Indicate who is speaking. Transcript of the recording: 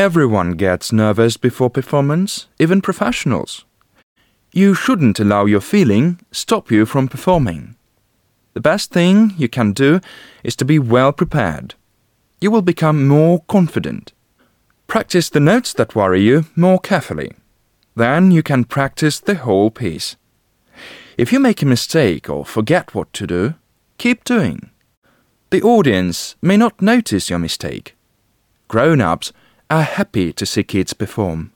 Speaker 1: Everyone gets nervous before performance, even professionals. You shouldn't allow your feeling stop you from performing. The best thing you can do is to be well prepared. You will become more confident. Practice the notes that worry you more carefully. Then you can practice the whole piece. If you make a mistake or forget what to do, keep doing. The audience may not notice your mistake. Grown ups are happy to see kids perform.